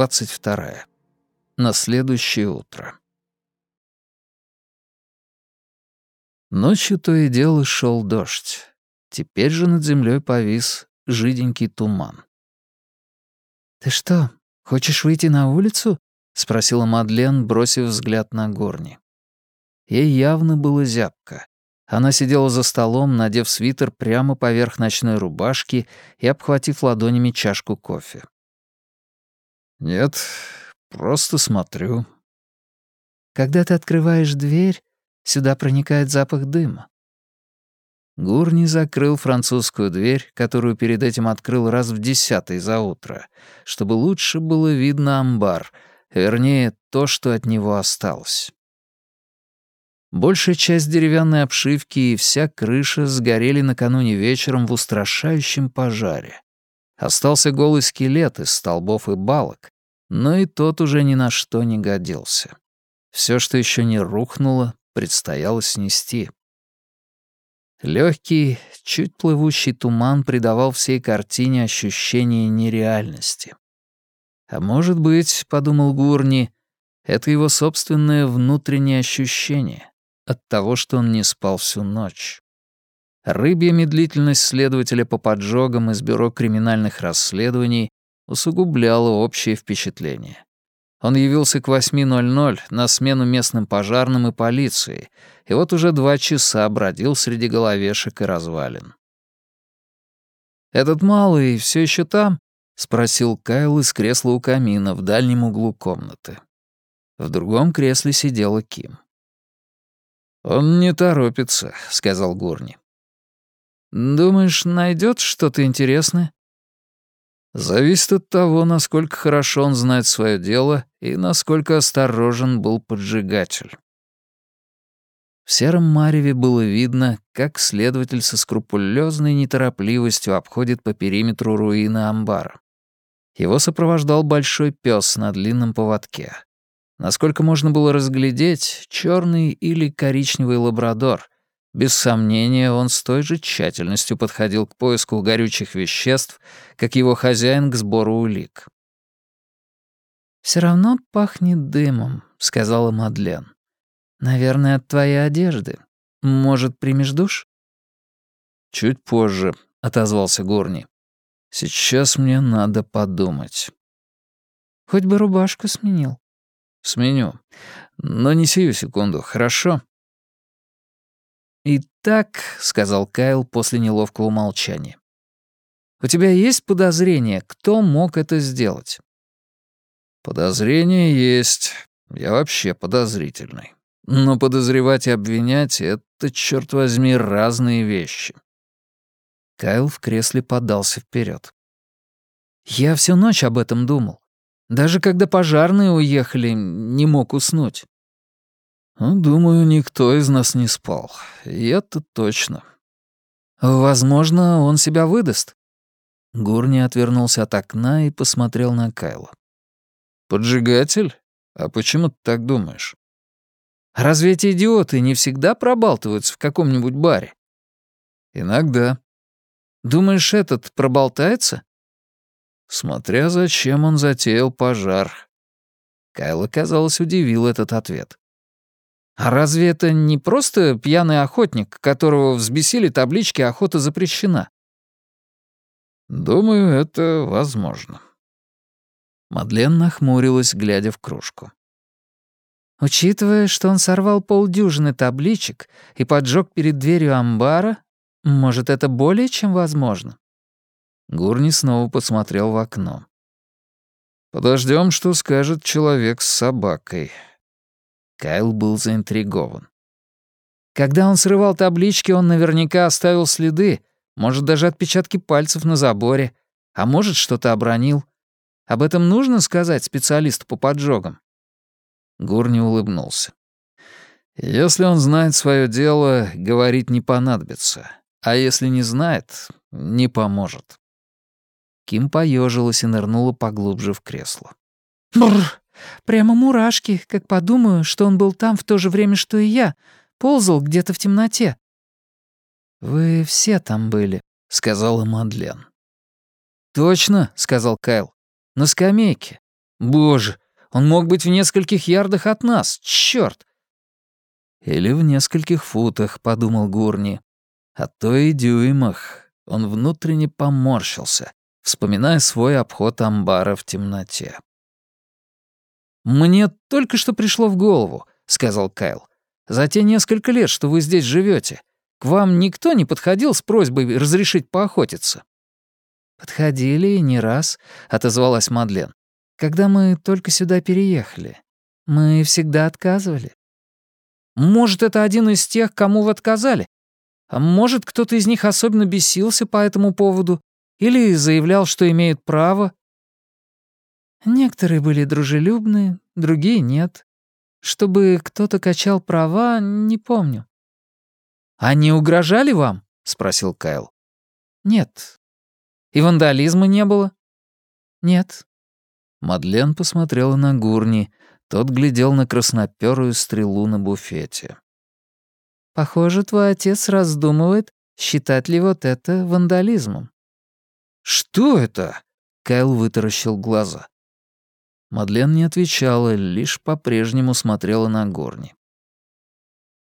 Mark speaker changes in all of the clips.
Speaker 1: Глава 22. На следующее утро. Ночью то и дело шел дождь. Теперь же над землей повис жиденький туман. «Ты что, хочешь выйти на улицу?» — спросила Мадлен, бросив взгляд на горни. Ей явно было зябко. Она сидела за столом, надев свитер прямо поверх ночной рубашки и обхватив ладонями чашку кофе. «Нет, просто смотрю». «Когда ты открываешь дверь, сюда проникает запах дыма». Гурни закрыл французскую дверь, которую перед этим открыл раз в десятый за утро, чтобы лучше было видно амбар, вернее, то, что от него осталось. Большая часть деревянной обшивки и вся крыша сгорели накануне вечером в устрашающем пожаре. Остался голый скелет из столбов и балок, но и тот уже ни на что не годился. Все, что еще не рухнуло, предстояло снести. Легкий, чуть плывущий туман придавал всей картине ощущение нереальности. А может быть, — подумал Гурни, — это его собственное внутреннее ощущение от того, что он не спал всю ночь. Рыбья медлительность следователя по поджогам из Бюро криминальных расследований усугубляла общее впечатление. Он явился к 8.00 на смену местным пожарным и полиции, и вот уже два часа бродил среди головешек и развалин. «Этот малый все еще там?» — спросил Кайл из кресла у камина в дальнем углу комнаты. В другом кресле сидела Ким. «Он не торопится», — сказал Гурни. «Думаешь, найдет что-то интересное?» «Зависит от того, насколько хорошо он знает свое дело и насколько осторожен был поджигатель». В сером мареве было видно, как следователь со скрупулезной неторопливостью обходит по периметру руины амбара. Его сопровождал большой пес на длинном поводке. Насколько можно было разглядеть, черный или коричневый лабрадор. Без сомнения, он с той же тщательностью подходил к поиску горючих веществ, как его хозяин к сбору улик. «Все равно пахнет дымом», — сказала Мадлен. «Наверное, от твоей одежды. Может, примешь душ?» «Чуть позже», — отозвался Горни. «Сейчас мне надо подумать». «Хоть бы рубашку сменил». Сменю. Но не сию секунду, хорошо?» «Итак», — сказал Кайл после неловкого молчания, «у тебя есть подозрение, кто мог это сделать?» «Подозрение есть. Я вообще подозрительный. Но подозревать и обвинять — это, черт возьми, разные вещи». Кайл в кресле подался вперед. «Я всю ночь об этом думал. Даже когда пожарные уехали, не мог уснуть. Думаю, никто из нас не спал. И это точно. Возможно, он себя выдаст. Гурни отвернулся от окна и посмотрел на Кайла. «Поджигатель? А почему ты так думаешь?» «Разве эти идиоты не всегда пробалтываются в каком-нибудь баре?» «Иногда». «Думаешь, этот проболтается?» Смотря зачем он затеял пожар. Кайла, казалось, удивил этот ответ. А разве это не просто пьяный охотник, которого взбесили таблички «Охота запрещена»? Думаю, это возможно. Мадлен нахмурилась, глядя в кружку. Учитывая, что он сорвал полдюжины табличек и поджег перед дверью амбара, может, это более чем возможно? Гурни снова посмотрел в окно. Подождем, что скажет человек с собакой». Кайл был заинтригован. Когда он срывал таблички, он наверняка оставил следы, может, даже отпечатки пальцев на заборе, а может, что-то обронил. Об этом нужно сказать специалисту по поджогам?» Гурни улыбнулся. «Если он знает свое дело, говорить не понадобится. А если не знает, не поможет». Ким поежилась и нырнула поглубже в кресло. «Бррр! Прямо мурашки, как подумаю, что он был там в то же время, что и я. Ползал где-то в темноте». «Вы все там были», — сказала Мадлен. «Точно», — сказал Кайл. На скамейке. Боже, он мог быть в нескольких ярдах от нас, чёрт!» «Или в нескольких футах», — подумал Гурни. «А то и дюймах». Он внутренне поморщился, вспоминая свой обход амбара в темноте. «Мне только что пришло в голову», — сказал Кайл. «За те несколько лет, что вы здесь живете, к вам никто не подходил с просьбой разрешить поохотиться?» «Подходили не раз», — отозвалась Мадлен. «Когда мы только сюда переехали. Мы всегда отказывали». «Может, это один из тех, кому вы отказали? А может, кто-то из них особенно бесился по этому поводу или заявлял, что имеют право?» Некоторые были дружелюбны, другие нет. Чтобы кто-то качал права, не помню. «Они угрожали вам?» — спросил Кайл. «Нет». «И вандализма не было?» «Нет». Мадлен посмотрела на Гурни. Тот глядел на краснопёрую стрелу на буфете. «Похоже, твой отец раздумывает, считать ли вот это вандализмом». «Что это?» — Кайл вытаращил глаза. Мадлен не отвечала, лишь по-прежнему смотрела на горни.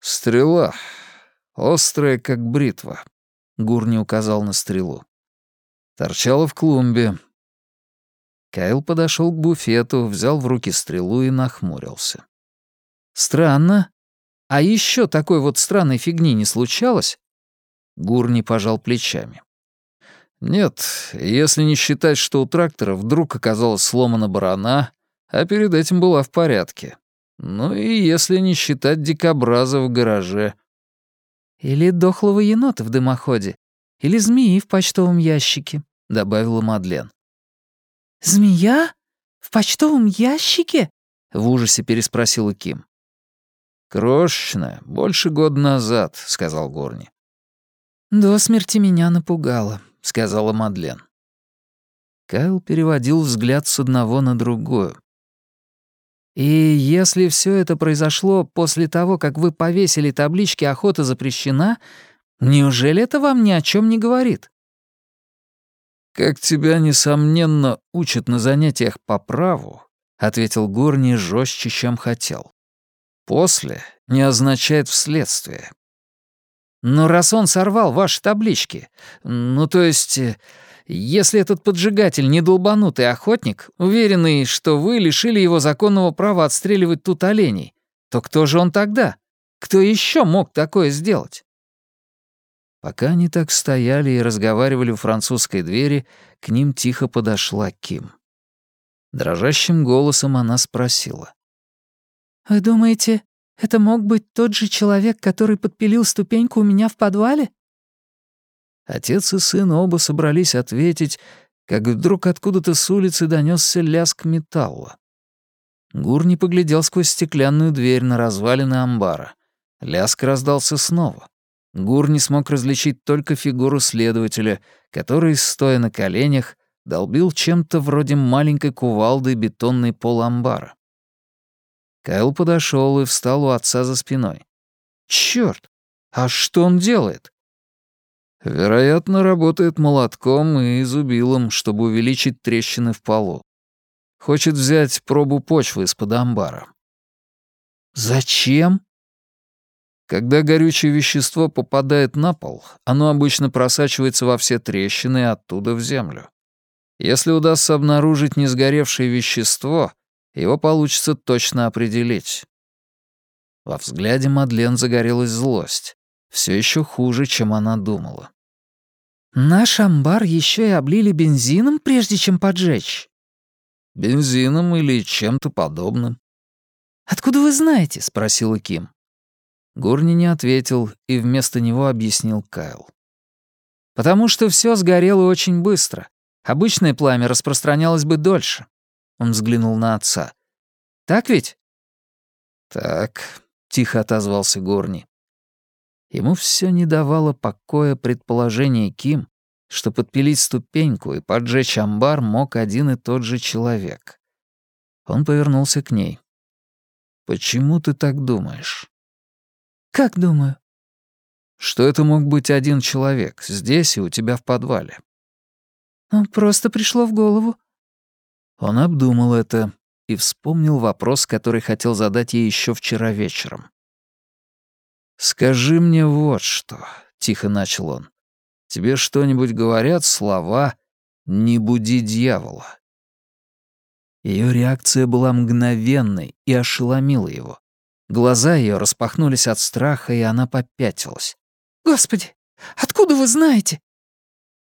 Speaker 1: «Стрела. Острая, как бритва», — Гурни указал на стрелу. Торчала в клумбе. Кайл подошел к буфету, взял в руки стрелу и нахмурился. «Странно. А еще такой вот странной фигни не случалось?» Гурни пожал плечами. Нет, если не считать, что у трактора вдруг оказалась сломана барана, а перед этим была в порядке. Ну и если не считать дикобраза в гараже. «Или дохлого енота в дымоходе, или змеи в почтовом ящике», — добавила Мадлен. «Змея? В почтовом ящике?» — в ужасе переспросила Ким. «Крошечная, больше года назад», — сказал Горни. «До смерти меня напугало», — сказала Мадлен. Кайл переводил взгляд с одного на другую. «И если все это произошло после того, как вы повесили таблички «Охота запрещена», неужели это вам ни о чем не говорит?» «Как тебя, несомненно, учат на занятиях по праву», — ответил Горни жестче, чем хотел. «После не означает вследствие. Но раз он сорвал ваши таблички, ну то есть, э, если этот поджигатель не долбанутый охотник, уверенный, что вы лишили его законного права отстреливать тут оленей, то кто же он тогда? Кто еще мог такое сделать? Пока они так стояли и разговаривали у французской двери, к ним тихо подошла Ким. Дрожащим голосом она спросила. «Вы думаете, это мог быть тот же человек, который подпилил ступеньку у меня в подвале?» Отец и сын оба собрались ответить, как вдруг откуда-то с улицы донесся лязг металла. Гурни поглядел сквозь стеклянную дверь на развалины амбара. Лязг раздался снова. Гур не смог различить только фигуру следователя, который, стоя на коленях, долбил чем-то вроде маленькой кувалды бетонный пол амбара. Кайл подошел и встал у отца за спиной. Черт! А что он делает? Вероятно, работает молотком и зубилом, чтобы увеличить трещины в полу. Хочет взять пробу почвы из-под амбара. Зачем? Когда горючее вещество попадает на пол, оно обычно просачивается во все трещины и оттуда в землю. Если удастся обнаружить несгоревшее вещество, его получится точно определить. Во взгляде Мадлен загорелась злость. Все еще хуже, чем она думала. «Наш амбар еще и облили бензином, прежде чем поджечь?» «Бензином или чем-то подобным». «Откуда вы знаете?» — спросила Ким. Гурни не ответил и вместо него объяснил Кайл. «Потому что все сгорело очень быстро. Обычное пламя распространялось бы дольше. Он взглянул на отца. «Так ведь?» «Так», — тихо отозвался Горни. Ему все не давало покоя предположение Ким, что подпилить ступеньку и поджечь амбар мог один и тот же человек. Он повернулся к ней. «Почему ты так думаешь?» «Как думаю?» «Что это мог быть один человек, здесь и у тебя в подвале?» «Просто пришло в голову. Он обдумал это и вспомнил вопрос, который хотел задать ей еще вчера вечером. «Скажи мне вот что», — тихо начал он. «Тебе что-нибудь говорят слова «не буди дьявола»?» Ее реакция была мгновенной и ошеломила его. Глаза ее распахнулись от страха, и она попятилась.
Speaker 2: «Господи, откуда вы знаете?»